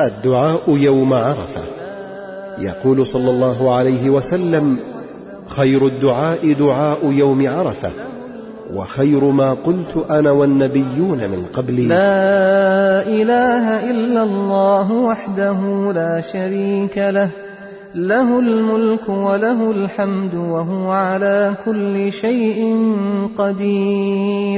الدعاء يوم عرفة. يقول صلى الله عليه وسلم خير الدعاء دعاء يوم عرفة وخير ما قلت أنا والنبيون من قبلي. لا إله إلا الله وحده لا شريك له له الملك وله الحمد وهو على كل شيء قدير.